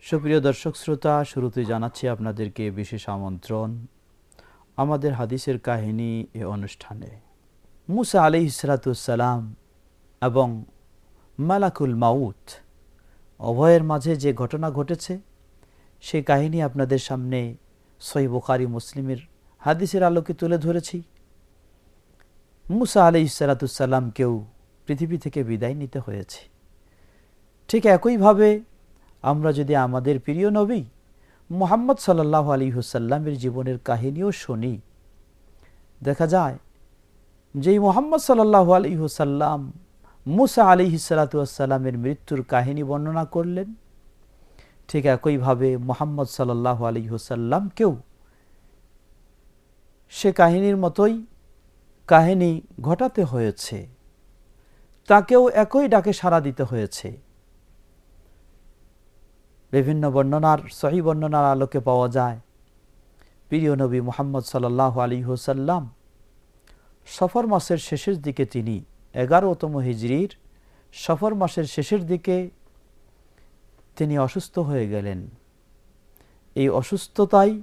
সুপ্রিয় দর্শক শ্রোতা, শুরুতে জানাচ্ছি আপনাদেরকে বিশেষ আমন্ত্রণ আমাদের হাদিসের কাহিনী এ অনুষ্ঠানে। মুসা আলি ইসরাতুসালাম এবং মালাকুল মাউত, অভয়ের মাঝে যে ঘটনা ঘটেছে সেই কাহিনী আপনাদের সামনে সই বুখারি, মুসলিমের হাদিসের আলোকে তুলে ধরেছি। মুসা আলি ইসালাতুসাল্লামকেও পৃথিবী থেকে বিদায় নিতে হয়েছে। ঠিক একইভাবে আমরা যদি আমাদের প্রিয় নবী মোহাম্মদ সাল্লাহ আলী হুসাল্লামের জীবনের কাহিনীও শুনি, দেখা যায় যেই মোহাম্মদ সাল্লাহ আলী হুসাল্লাম মুসা আলী হিসালাতামের মৃত্যুর কাহিনী বর্ণনা করলেন ঠিক একইভাবে মোহাম্মদ সাল্লাহ আলী হুসাল্লামকেও সে কাহিনীর মতোই কাহিনী ঘটাতে হয়েছে। তাকেও একই ডাকে সাড়া দিতে হয়েছে। বিভিন্ন বর্ণনার, সহি বর্ণনার আলোকে পাওয়া যায়, প্রিয় নবী মোহাম্মদ সাল্লাহ আলী হুসাল্লাম সফর মাসের শেষের দিকে তিনি এগারোতম হিজড়ির সফর মাসের শেষের দিকে তিনি অসুস্থ হয়ে গেলেন। এই অসুস্থতায়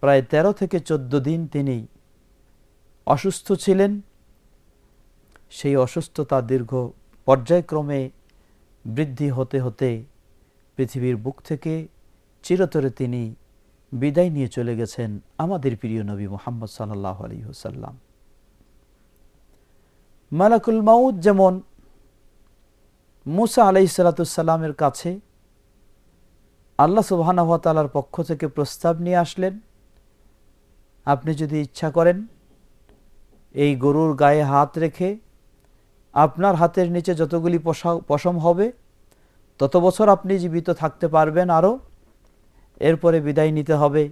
প্রায় ১৩ থেকে চোদ্দ দিন তিনি অসুস্থ ছিলেন। সেই অসুস্থতা দীর্ঘ পর্যায়ক্রমে বৃদ্ধি হতে হতে পৃথিবীর বুক থেকে চিরতরে তিনি বিদায় নিয়ে চলে গেছেন আমাদের প্রিয় নবী মোহাম্মদ সাল্লাহ আলী হুসাল্লাম মালাকুল মাউদ যেমন মুসা আলাই সালাতামের কাছে আল্লাহ সুবাহানহতালার পক্ষ থেকে প্রস্তাব নিয়ে আসলেন, আপনি যদি ইচ্ছা করেন এই গরুর গায়ে হাত রেখে আপনার হাতের নিচে যতগুলি পশম হবে, তত বছর আপনি জীবিত থাকতে পারবেন আরও, এরপরে বিদায় নিতে হবে।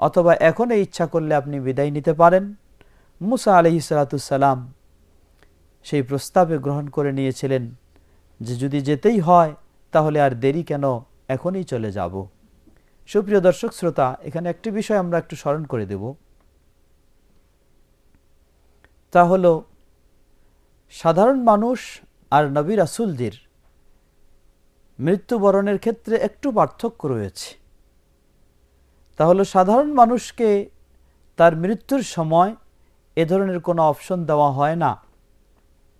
অথবা এখনই ইচ্ছা করলে আপনি বিদায় নিতে পারেন। মুসা আলহি সালাতুসাল্লাম সেই প্রস্তাবে গ্রহণ করে নিয়েছিলেন যে, যদি যেতেই হয়, তাহলে আর দেরি কেন? এখনই চলে যাব। সুপ্রিয় দর্শক, শ্রোতা, এখানে একটি বিষয় আমরা একটু স্মরণ করে দেব। তা হল, সাধারণ মানুষ আর নবী রাসুলদের মৃত্যুবরণের ক্ষেত্রে একটু পার্থক্য রয়েছে। তাহলে সাধারণ মানুষকে তার মৃত্যুর সময় এ ধরনের কোনো অপশন দেওয়া হয় না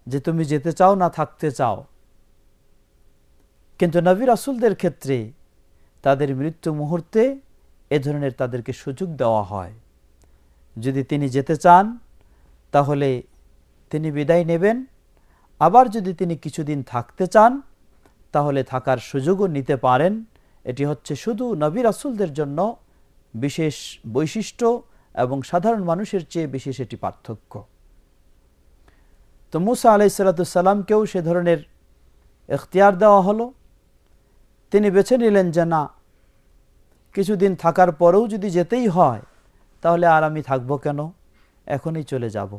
যে তুমি যেতে চাও না থাকতে চাও। কিন্তু নবী রাসুলদের ক্ষেত্রে তাদের মৃত্যু মুহূর্তে এ ধরনের তাদেরকে সুযোগ দেওয়া হয়। যদি তিনি যেতে চান, তাহলে তিনি বিদায় নেবেন। আবার যদি তিনি কিছুদিন থাকতে চান, তাহলে থাকার সুযোগও নিতে পারেন। এটি হচ্ছে শুধু নবী রাসুলদের জন্য বিশেষ বৈশিষ্ট্য এবং সাধারণ মানুষের চেয়ে বিশেষ এটি পার্থক্য। তো মুসা আলাইসাল্লাতুসাল্লামকেও সে ধরনের এখতিয়ার দেওয়া হলো। তিনি বেছে নিলেন যে না, কিছুদিন থাকার পরেও যদি যেতেই হয়, তাহলে আর আমি থাকব কেন? এখনই চলে যাব।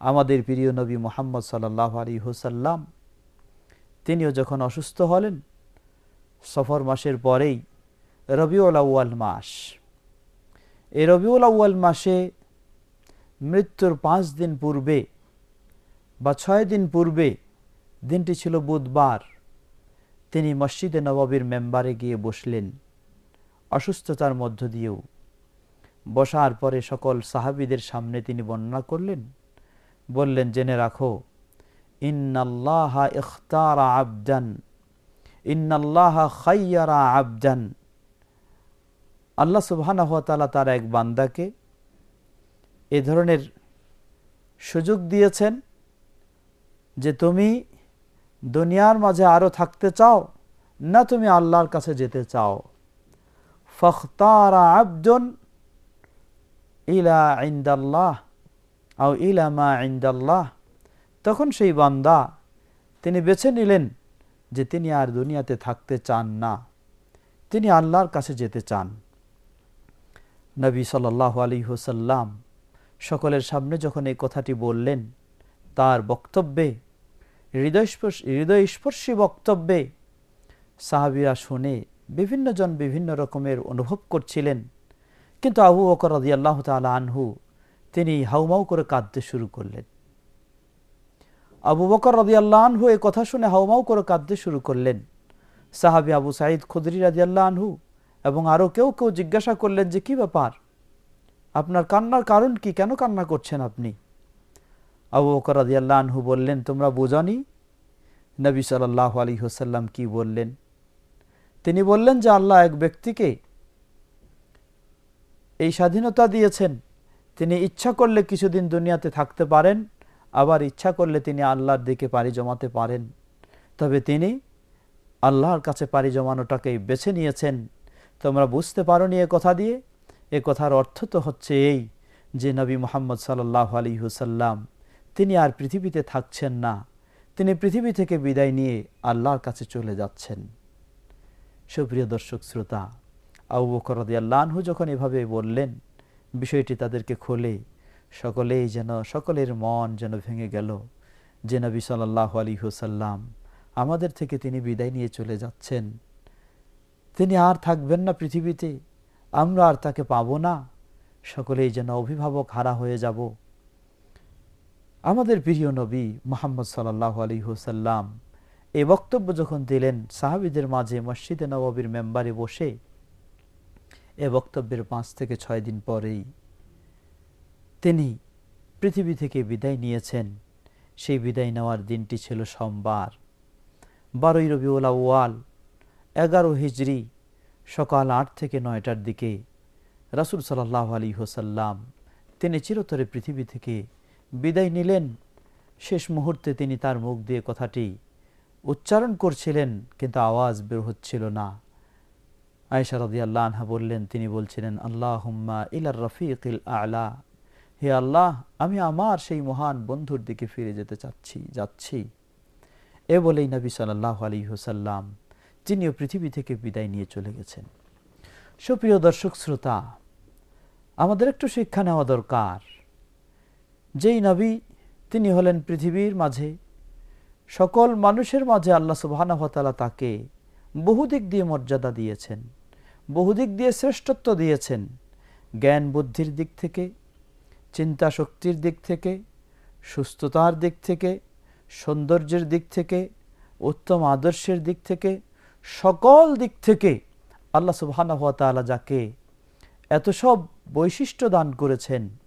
আমাদের প্রিয় নবী মোহাম্মদ সাল্লাহ আলী হুসাল্লাম তিনিও যখন অসুস্থ হলেন, সফর মাসের পরেই রবিউল আউ্য়াল মাস। এই রবিউল আউ্য়াল মাসে মৃত্যুর পাঁচ দিন পূর্বে বা ছয় দিন পূর্বে দিনটি ছিল বুধবার। তিনি মসজিদে নবাবির মেম্বারে গিয়ে বসলেন। অসুস্থতার মধ্য দিয়েও। বসার পরে সকল সাহাবিদের সামনে তিনি বর্ণনা করলেন। বললেন, জেনে রাখো, ইন্নাল্লাহ ইন্নাল্লাহ খাইয়ারা আল্লাহ সুবহানাহু ওয়া তার এক বান্দাকে এ ধরনের সুযোগ দিয়েছেন যে তুমি দুনিয়ার মাঝে আরও থাকতে চাও, না তুমি আল্লাহর কাছে যেতে চাও? ফখতারা আবদুন ইলা ইন্দাল্লাহ, আও ইলা মা ইন্দাল্লাহ। তখন সেই বান্দা তিনি বেছে নিলেন যে তিনি আর দুনিয়াতে থাকতে চান না, তিনি আল্লাহর কাছে যেতে চান। নবী সাল্লাহ আলী হুসাল্লাম সকলের সামনে যখন এই কথাটি বললেন, তার বক্তব্যে হৃদয়স্পর্শী হৃদয়স্পর্শী বক্তব্যে সাহাবিরা শুনে বিভিন্ন জন বিভিন্ন রকমের অনুভব করছিলেন। কিন্তু আবু বকর রাজি আল্লাহ তালা আনহু তিনি হাউমাউ করে কাঁদতে শুরু করলেন। আবু বকর রাজি আল্লাহ আনহু এ কথা শুনে হাউমাউ করে কাঁদতে শুরু করলেন। সাহাবি আবু সাঈদ খুদরি রাজি আল্লাহ আনহু এবং আরও কেউ কেউ জিজ্ঞাসা করলেন যে, কি ব্যাপার? আপনার কান্নার কারণ কি? কেন কান্না করছেন আপনি? আবু বকর রাজি আল্লাহ আনহু বললেন, তোমরা বোঝানি? নবী সাল্লাহ আলী হোসাল্লাম কি বললেন? তিনি বললেন যে, আল্লাহ এক ব্যক্তিকে এই স্বাধীনতা দিয়েছেন। তিনি ইচ্ছা করলে কিছুদিন দুনিয়াতে থাকতে পারেন, আবার ইচ্ছা করলে তিনি আল্লাহর দিকে পাড়ি জমাতে পারেন। তবে তিনি আল্লাহর কাছে পাড়ি জমানোটাকেই বেছে নিয়েছেন। তোমরা বুঝতে পারো নি এ কথা দিয়ে? এ কথার অর্থ তো হচ্ছে এই যে, নবী মোহাম্মদ সাল্লাহ আলী হুসাল্লাম তিনি আর পৃথিবীতে থাকছেন না। তিনি পৃথিবী থেকে বিদায় নিয়ে আল্লাহর কাছে চলে যাচ্ছেন। সুপ্রিয় দর্শক শ্রোতা, আবু বকর আল্লাহু যখন এভাবে বললেন, বিষয়টি তাদেরকে খোলে, সকলেই যেন, সকলের মন যেন ভেঙে গেল যে নবী সাল্লাহ আলী হুসাল্লাম আমাদের থেকে তিনি বিদায় নিয়ে চলে যাচ্ছেন। তিনি আর থাকবেন না পৃথিবীতে, আমরা আর তাকে পাব না। সকলেই যেন অভিভাবক হারা হয়ে যাব। আমাদের প্রিয় নবী মোহাম্মদ সাল্লাহ আলী হুসাল্লাম এই বক্তব্য যখন দিলেন, সাহাবিদের মাঝে মসজিদে নবাবির মেম্বারে বসে, এ বক্তব্যের পাঁচ থেকে ছয় দিন পরেই তিনি পৃথিবী থেকে বিদায় নিয়েছেন। সেই বিদায় নেওয়ার দিনটি ছিল সোমবার, বারোই রবিউল ওয়াল এগারো হিজড়ি সকাল আট থেকে নয়টার দিকে। রাসুল সাল্লাহ আলী হোসাল্লাম তিনি চিরতরে পৃথিবী থেকে বিদায় নিলেন। শেষ মুহূর্তে তিনি তার মুখ দিয়ে কথাটি উচ্চারণ করছিলেন, কিন্তু আওয়াজ বের হচ্ছিল না। আয়সা রদি আনহা বললেন, তিনি বলছিলেন আল্লাহ হুম্মা ইলার রফিক আলা। হে আল্লাহ, আমি আমার সেই মহান বন্ধুর দিকে ফিরে যেতে চাচ্ছি, যাচ্ছি। এ বলেই নবী সাল্লাহ আলী হুসাল্লাম তিনিও পৃথিবী থেকে বিদায় নিয়ে চলে গেছেন। সুপ্রিয় দর্শক, শ্রোতা, আমাদের একটু শিক্ষা নেওয়া দরকার। যেই নবী তিনি হলেন পৃথিবীর মাঝে, সকল মানুষের মাঝে আল্লাহ সুবাহানহতালা তাকে বহুদিক দিয়ে মর্যাদা দিয়েছেন বহুদিক দিয়ে শ্রেষ্ঠত্ব দিয়েছেন, জ্ঞান বুদ্ধির দিক থেকে, চিন্তা শক্তির দিক থেকে, সুস্থতার দিক থেকে, সৌন্দর্যের দিক থেকে, উত্তম আদর্শের দিক থেকে, সকল দিক থেকে আল্লাহ সুবাহানহতালা যাকে এত সব বৈশিষ্ট্য দান করেছেন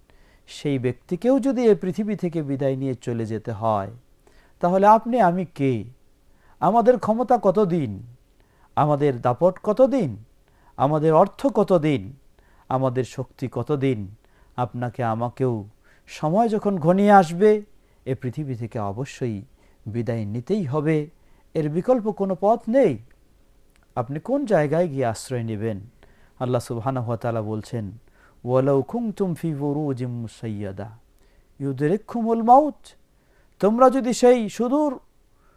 সেই ব্যক্তিকেও যদি এ পৃথিবী থেকে বিদায় নিয়ে চলে যেতে হয়, তাহলে আপনি, আমি কে? আমাদের ক্ষমতা কতদিন? আমাদের দাপট কতদিন? আমাদের অর্থ কতদিন? আমাদের শক্তি কতদিন? আপনাকে, আমাকেও সময় যখন ঘনিয়ে আসবে, এ পৃথিবী থেকে অবশ্যই বিদায় নিতেই হবে। এর বিকল্প কোনো পথ নেই। আপনি কোন জায়গায় গিয়ে আশ্রয় নেবেন? আল্লাহ সুবাহানহতালা বলছেন ওয়ালাউ খুংতুম ফি বুরুজিম মুসাইয়াদা ইউদরিক্ষুমুল মাউত তোমরা যদি সেই সুদূর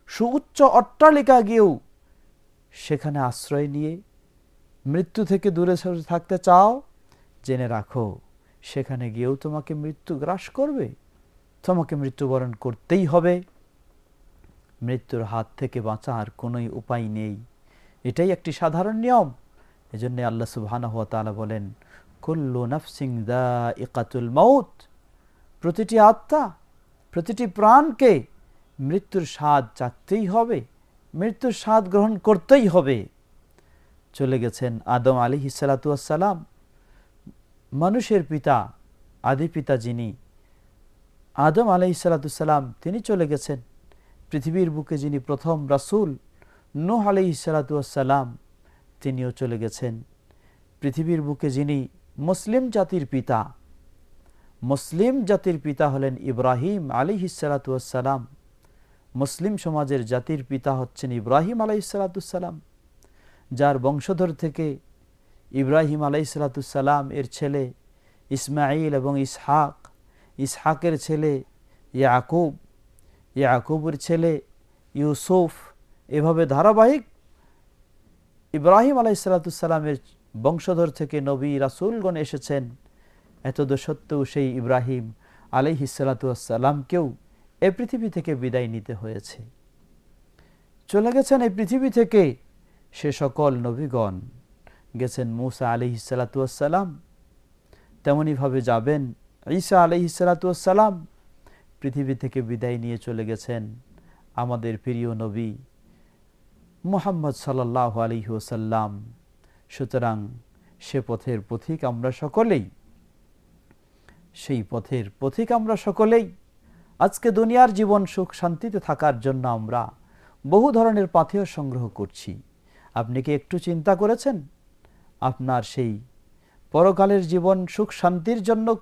সুউচ্চ অট্টালিকা গিয়েও সেখানে আশ্রয় নিয়ে মৃত্যু থেকে দূরে সরে থাকতে চাও, জেনে রাখো, সেখানে গিয়েও তোমাকে মৃত্যু গ্রাস করবে। তোমাকে মৃত্যুবরণ করতেই হবে। মৃত্যুর হাত থেকে বাঁচার কোনোই উপায় নেই। এটাই একটি সাধারণ নিয়ম। এজন্য আল্লাহ সুবহানাহু তাআলা বলেন মাউত। প্রতিটি আত্মা, প্রতিটি প্রাণকে মৃত্যুর স্বাদ চাকতেই হবে, মৃত্যুর স্বাদ গ্রহণ করতেই হবে। চলে গেছেন আদম আলী হিসালাতুয়াসাল্লাম মানুষের পিতা, আদি পিতা যিনি, আদম আলি সালাতুসাল্লাম তিনি চলে গেছেন। পৃথিবীর বুকে যিনি প্রথম রাসুল, নোহ আলি সালাতুয়াসাল্লাম তিনিও চলে গেছেন। পৃথিবীর বুকে যিনি মুসলিম জাতির পিতা। মুসলিম জাতির পিতা হলেন ইব্রাহিম আলী হিসালাতুসাল্লাম মুসলিম সমাজের জাতির পিতা হচ্ছেন ইব্রাহিম আলাই সালাতুসাল্লাম যার বংশধর থেকে ইব্রাহিম আলাইসালাতুসাল্লাম এর ছেলে ইসমাইল এবং ইসহাক, ইসহাকের ছেলে ইয়াকুব, ইয়াকুবের ছেলে ইউসুফ। এভাবে ধারাবাহিক ইব্রাহিম আলাইসালাতুসাল্লামের বংশধর থেকে নবী রাসুলগণ এসেছেন। এতদ সত্ত্বেও সেই ইব্রাহিম আলাইহিসালাতুসাল্লামকেও এ পৃথিবী থেকে বিদায় নিতে হয়েছে। চলে গেছেন এই পৃথিবী থেকে সে সকল নবীগণ। গেছেন মুসা আলিহিসালাতুয়াসাল্লাম তেমনইভাবে যাবেন ঈসা আলিহিসালাতুয়াসাল্লাম পৃথিবী থেকে বিদায় নিয়ে চলে গেছেন আমাদের প্রিয় নবী মোহাম্মদ সাল্লাহ আলহি ওসাল্লাম সুতরাং সে পথের পথিক আমরা সকলেই। সেই পথের পথিক আমরা সকলেই। আজকে দুনিয়ার জীবন সুখ শান্তিতে থাকার জন্য আমরা বহু ধরনের পাথেয় সংগ্রহ করছি। আপনি কি একটু চিন্তা করেছেন? আপনার সেই পরকালের জীবন সুখ শান্তির জন্য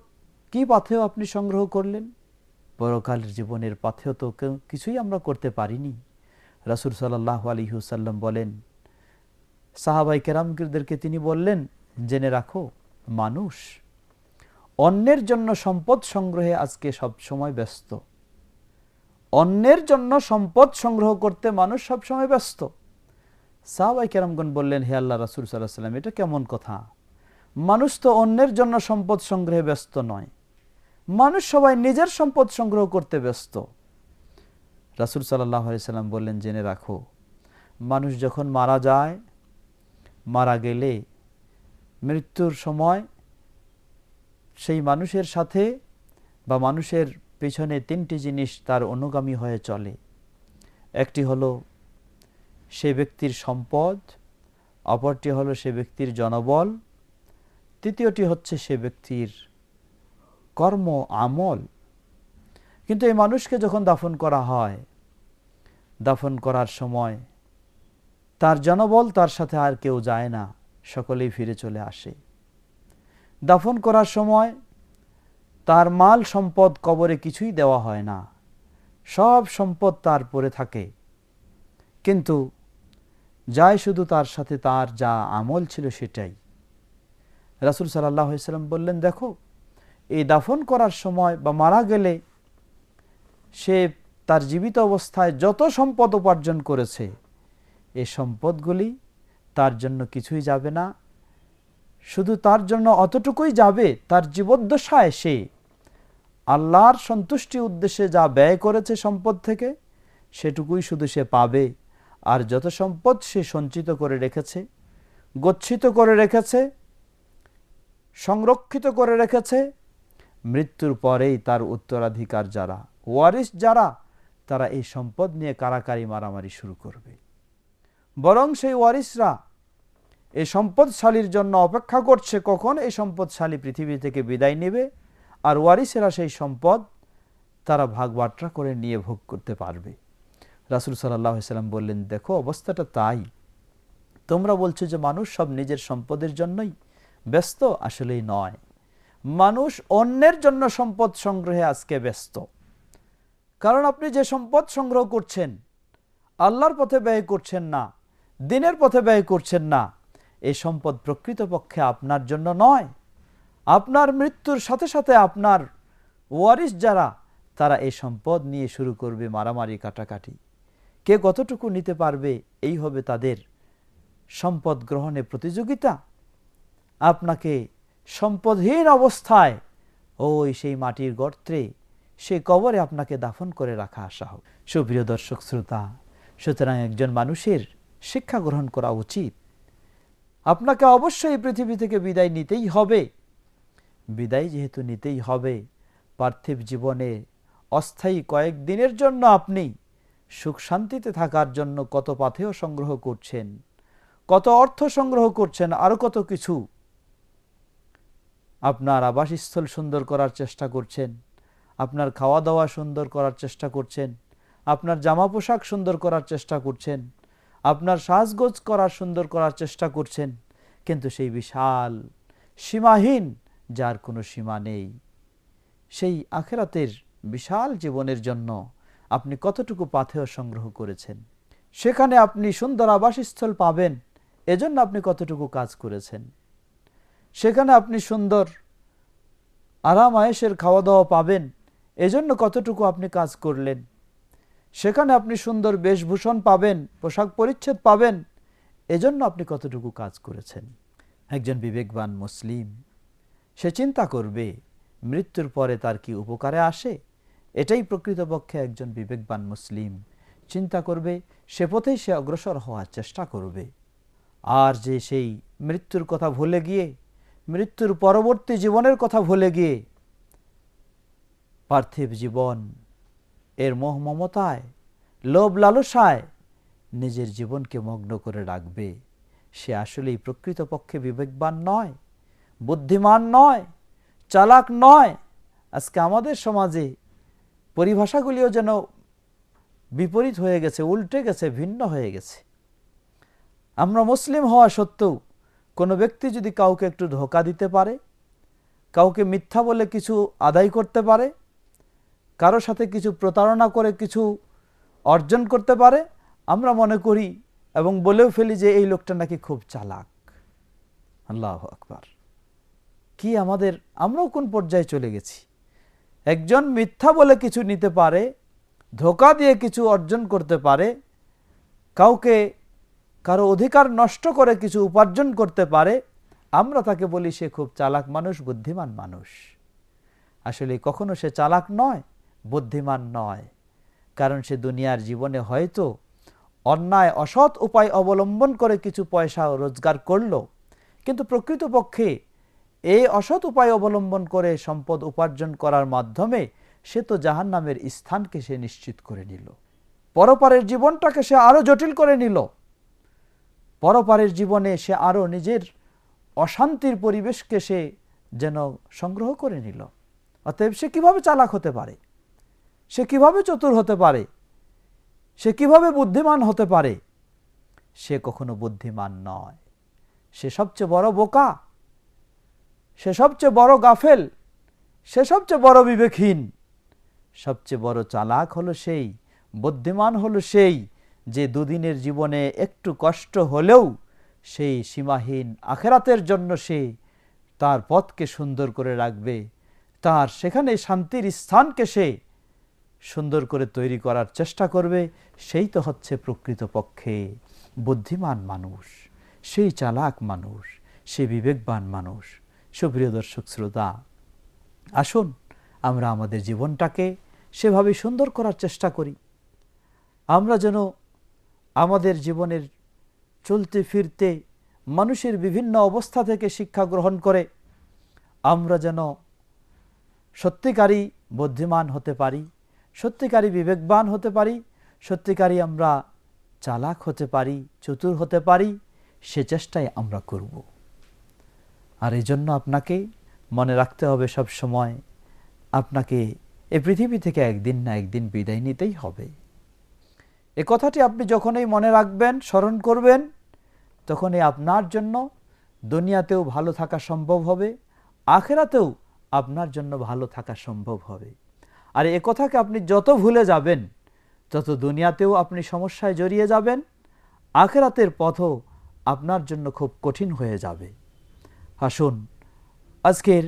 কি পাথেয় আপনি সংগ্রহ করলেন? পরকালের জীবনের পাথেয় তো কিছুই আমরা করতে পারিনি। রাসুল সাল্লাহ আলী হুসাল্লাম বলেন সাহাবাই কেরামদেরকে তিনি বললেন, জেনে রাখো, মানুষ অন্যের জন্য সম্পদ সংগ্রহে আজকে সব সময় ব্যস্ত। অন্যের জন্য সম্পদ সংগ্রহ করতে মানুষ সব সময় ব্যস্ত। সাহাবাই কেরামগণ বললেন, হে আল্লাহ রাসুল সাল্লাহ সাল্লাম এটা কেমন কথা? মানুষ তো অন্যের জন্য সম্পদ সংগ্রহে ব্যস্ত নয়। মানুষ সবাই নিজের সম্পদ সংগ্রহ করতে ব্যস্ত। রাসুল সাল্লাহ সাল্লাম বললেন, জেনে রাখো, মানুষ যখন মারা যায় মারা গেলে মৃত্যুর সময় সেই মানুষের সাথে বা মানুষের পেছনে তিনটি জিনিস তার অনুগামী হয়ে চলে। একটি হলো সে ব্যক্তির সম্পদ, অপরটি হলো সে ব্যক্তির জনবল, তৃতীয়টি হচ্ছে সে ব্যক্তির কর্ম আমল। কিন্তু এই মানুষকে যখন দাফন করা হয়, দাফন করার সময় তার জনবল তার সাথে আর কেউ যায় না, সকলেই ফিরে চলে আসে। দাফন করার সময় তার মাল সম্পদ কবরে কিছুই দেওয়া হয় না, সব সম্পদ তার পরে থাকে। কিন্তু যায় শুধু তার সাথে, তার যা আমল ছিল সেটাই। রাসুল সাল্লাম বললেন, দেখো, এই দাফন করার সময় বা মারা গেলে সে তার জীবিত অবস্থায় যত সম্পদ উপার্জন করেছে এই সম্পদগুলি তার জন্য কিছুই যাবে না। শুধু তার জন্য অতটুকুই যাবে, তার জীবদ্দশায় সে। আল্লাহর সন্তুষ্টি উদ্দেশ্যে যা ব্যয় করেছে সম্পদ থেকে, সেটুকুই শুধু সে পাবে। আর যত সম্পদ সে সঞ্চিত করে রেখেছে, গচ্ছিত করে রেখেছে, সংরক্ষিত করে রেখেছে, মৃত্যুর পরেই তার উত্তরাধিকার যারা ওয়ারিস যারা, তারা এই সম্পদ নিয়ে কারাকারি মারামারি শুরু করবে। বরং সেই ওয়ারিসরা এই সম্পদশালীর জন্য অপেক্ষা করছে কখন এই সম্পদশালী পৃথিবী থেকে বিদায় নেবে, আর ওয়ারিসেরা সেই সম্পদ তারা ভাগ বাট্রা করে নিয়ে ভোগ করতে পারবে। রাসুল সাল্লাম বললেন, দেখো, অবস্থাটা তাই। তোমরা বলছো যে মানুষ সব নিজের সম্পদের জন্যই ব্যস্ত, আসলেই নয়। মানুষ অন্যের জন্য সম্পদ সংগ্রহে আজকে ব্যস্ত। কারণ আপনি যে সম্পদ সংগ্রহ করছেন, আল্লাহর পথে ব্যয় করছেন না। দিনের পথে ব্যয় করছেন না। এই সম্পদ প্রকৃতপক্ষে আপনার জন্য নয়। আপনার মৃত্যুর সাথে সাথে আপনার ওয়ারিস যারা, তারা এই সম্পদ নিয়ে শুরু করবে মারামারি কাটাকাটি। কে কতটুকু নিতে পারবে, এই হবে তাদের সম্পদ গ্রহণে প্রতিযোগিতা। আপনাকে সম্পদহীন অবস্থায় ওই সেই মাটির গর্তে, সে কবরে আপনাকে দাফন করে রাখা আসা হোক। সুপ্রিয় দর্শক, শ্রোতা, সুতরাং একজন মানুষের শিক্ষা গ্রহণ করা উচিত। আপনাকে অবশ্যই পৃথিবী থেকে বিদায় নিতেই হবে। বিদায় যেহেতু নিতেই হবে, পার্থিব জীবনে অস্থায়ী কয়েক দিনের জন্য আপনি সুখ শান্তিতে থাকার জন্য কত পাথেয় সংগ্রহ করছেন, কত অর্থ সংগ্রহ করছেন আরও কত কিছু আপনার আবাসস্থল সুন্দর করার চেষ্টা করছেন, আপনার খাওয়া দাওয়া সুন্দর করার চেষ্টা করছেন, আপনার জামা পোশাক সুন্দর করার চেষ্টা করছেন আপনার সাজগোজ করার সুন্দর করার চেষ্টা করছেন, কিন্তু সেই বিশাল সীমাহীন, যার কোনো সীমা নেই। সেই আখেরাতের বিশাল জীবনের জন্য আপনি কতটুকু পাথেয় সংগ্রহ করেছেন? সেখানে আপনি সুন্দর আবাসস্থল পাবেন, এজন্য আপনি কতটুকু কাজ করেছেন? সেখানে আপনি সুন্দর আরাম আয়েসের খাওয়া দাওয়া পাবেন, এজন্য কতটুকু আপনি কাজ করলেন? সেখানে আপনি সুন্দর বেশভূষণ পাবেন, পোশাক পরিচ্ছেদ পাবেন। এজন্য আপনি কতটুকু কাজ করেছেন? একজন বিবেকবান মুসলিম, সে চিন্তা করবে, মৃত্যুর পরে তার কি উপকারে আসে? এটাই প্রকৃতপক্ষে একজন বিবেকবান মুসলিম। চিন্তা করবে, সে পথেই সে অগ্রসর হওয়ার চেষ্টা করবে। আর যে সেই মৃত্যুর কথা ভুলে গিয়ে, মৃত্যুর পরবর্তী জীবনের কথা ভুলে গিয়ে, পার্থিব জীবন এর মোহ মমতায়, লোভ লালসায় নিজের জীবনকে মগ্ন করে রাখবে। সে আসলেই প্রকৃতপক্ষে বিবেকবান নয়, বুদ্ধিমান নয়, চালাক নয়। আজকে আমাদের সমাজে পরিভাষাগুলিও যেন বিপরীত হয়ে গেছে, উল্টে গেছে, ভিন্ন হয়ে গেছে। আমরা মুসলিম হওয়া সত্ত্বেও কোনো ব্যক্তি যদি কাউকে একটু ধোকা দিতে পারে, কাউকে মিথ্যা বলে কিছু আদায় করতে পারে কারও সাথে কিছু প্রতারণা করে কিছু অর্জন করতে পারে, আমরা মনে করি এবং বলেও ফেলি যে এই লোকটা নাকি খুব চালাক। আল্লাহ আকবার। কি আমাদের, আমরাও কোন পর্যায়ে চলে গেছি? একজন মিথ্যা বলে কিছু নিতে পারে, ধোকা দিয়ে কিছু অর্জন করতে পারে, কাউকে কারও অধিকার নষ্ট করে কিছু উপার্জন করতে পারে, আমরা তাকে বলি সে খুব চালাক মানুষ, বুদ্ধিমান মানুষ। আসলে কখনো সে চালাক নয় বুদ্ধিমান নয়। কারণ সে দুনিয়ার জীবনে হয়তো অন্যায়, অসৎ উপায় অবলম্বন করে কিছু পয়সা রোজগার করল। কিন্তু প্রকৃতপক্ষে এই অসৎ উপায় অবলম্বন করে সম্পদ উপার্জন করার মাধ্যমে সে তো জাহান নামের স্থানকে সে নিশ্চিত করে নিল। পরপারের জীবনটাকে সে আরও জটিল করে নিল। পরপারের জীবনে সে আরও নিজের অশান্তির পরিবেশকে সে যেন সংগ্রহ করে নিল। অতএব সে কীভাবে চালাক হতে পারে? সে কীভাবে চতুর হতে পারে? সে কীভাবে বুদ্ধিমান হতে পারে? সে কখনো বুদ্ধিমান নয়। সে সবচেয়ে বড় বোকা। সে সবচেয়ে বড় গাফেল। সে সবচেয়ে বড় বিবেকহীন। সবচেয়ে বড় চালাক হলো সেই, বুদ্ধিমান হলো সেই, যে দুদিনের জীবনে একটু কষ্ট হলেও সেই সীমাহীন আখেরাতের জন্য সে তার পথকে সুন্দর করে রাখবে। তার সেখানে শান্তির স্থানকে সে সুন্দর করে তৈরি করার চেষ্টা করবে, সেই তো হচ্ছে প্রকৃতপক্ষে বুদ্ধিমান মানুষ, সেই চালাক মানুষ, সে বিবেকবান মানুষ। সুপ্রিয় দর্শক শ্রোতা, আসুন আমরা আমাদের জীবনটাকে সেভাবে সুন্দর করার চেষ্টা করি। আমরা যেন আমাদের জীবনের চলতে ফিরতে মানুষের বিভিন্ন অবস্থা থেকে শিক্ষা গ্রহণ করে আমরা যেন সত্যিকারী বুদ্ধিমান হতে পারি। সত্যিকারী বিবেকবান হতে পারি, সত্যিকারী আমরা চালাক হতে পারি, চতুর হতে পারি, সে চেষ্টাই আমরা করব। আর এই জন্য আপনাকে মনে রাখতে হবে সব সময়, আপনাকে এ পৃথিবী থেকে একদিন না একদিন বিদায় নিতেই হবে। এ কথাটি আপনি যখনই মনে রাখবেন, স্মরণ করবেন, তখনই আপনার জন্য দুনিয়াতেও ভালো থাকা সম্ভব হবে, আখেরাতেও আপনার জন্য ভালো থাকা সম্ভব হবে। আর এ কথাকে আপনি যত ভুলে যাবেন তত দুনিয়াতেও আপনি সমস্যায় জড়িয়ে যাবেন, আখেরাতের পথও আপনার জন্য খুব কঠিন হয়ে যাবে। আসুন, আজকের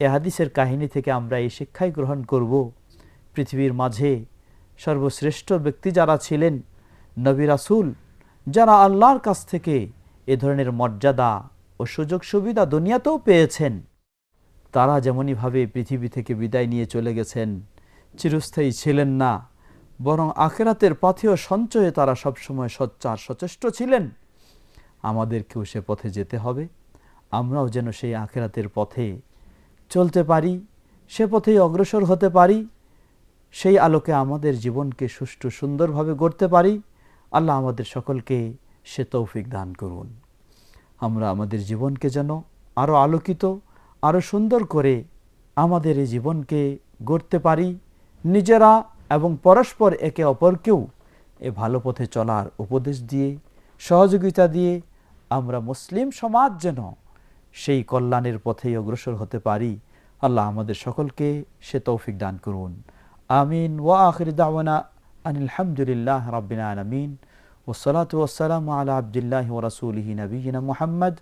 এ হাদিসের কাহিনী থেকে আমরা এই শিক্ষাই গ্রহণ করব। পৃথিবীর মাঝে সর্বশ্রেষ্ঠ ব্যক্তি যারা ছিলেন, নবী রাসুল, যারা আল্লাহর কাছ থেকে এ ধরনের মর্যাদা ও সুযোগ সুবিধা দুনিয়াতেও পেয়েছেন, তারা যেমনইভাবে পৃথিবী থেকে বিদায় নিয়ে চলে গেছেন চিরস্থায়ী ছিলেন না, বরং আখেরাতের পথেও সঞ্চয়ে তারা সবসময় সচ্চার সচেষ্ট ছিলেন। আমাদেরকেও সে পথে যেতে হবে, আমরাও যেন সেই আখেরাতের পথে চলতে পারি, সে পথেই অগ্রসর হতে পারি, সেই আলোকে আমাদের জীবনকে সুষ্ঠু সুন্দরভাবে গড়তে পারি। আল্লাহ আমাদের সকলকে সে তৌফিক দান করুন। আমরা আমাদের জীবনকে যেন আরও আলোকিত আরও সুন্দর করে আমাদের এই জীবনকে গড়তে পারি। নিজেরা এবং পরস্পর একে অপরকেও এ ভালো পথে চলার উপদেশ দিয়ে, সহযোগিতা দিয়ে আমরা মুসলিম সমাজ যেন সেই কল্যাণের পথেই অগ্রসর হতে পারি। আল্লাহ আমাদের সকলকে সে তৌফিক দান করুন। আমিন। ওয়া আখির দাওয়ানা আনিলহামদুলিল্লাহ রাব্বিনা আলামিন। ওসলাত ওসালাম আলা আবদুল্লাহ ও রসুলহি নবীনা মোহাম্মদ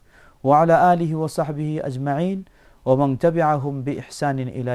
ওয়ালা আলিহি ওসাহবিহি আজমাইন। ওমং তবিআহুম বি ইহসানিন ইলা